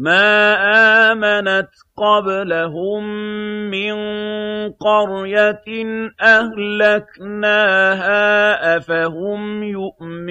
مَا آمَنَتْ قَبْلَهُم مِّن قَرْيَةٍ أَهْلَكْنَاهَا ۖ أَفَهُمْ يُؤْمِنُونَ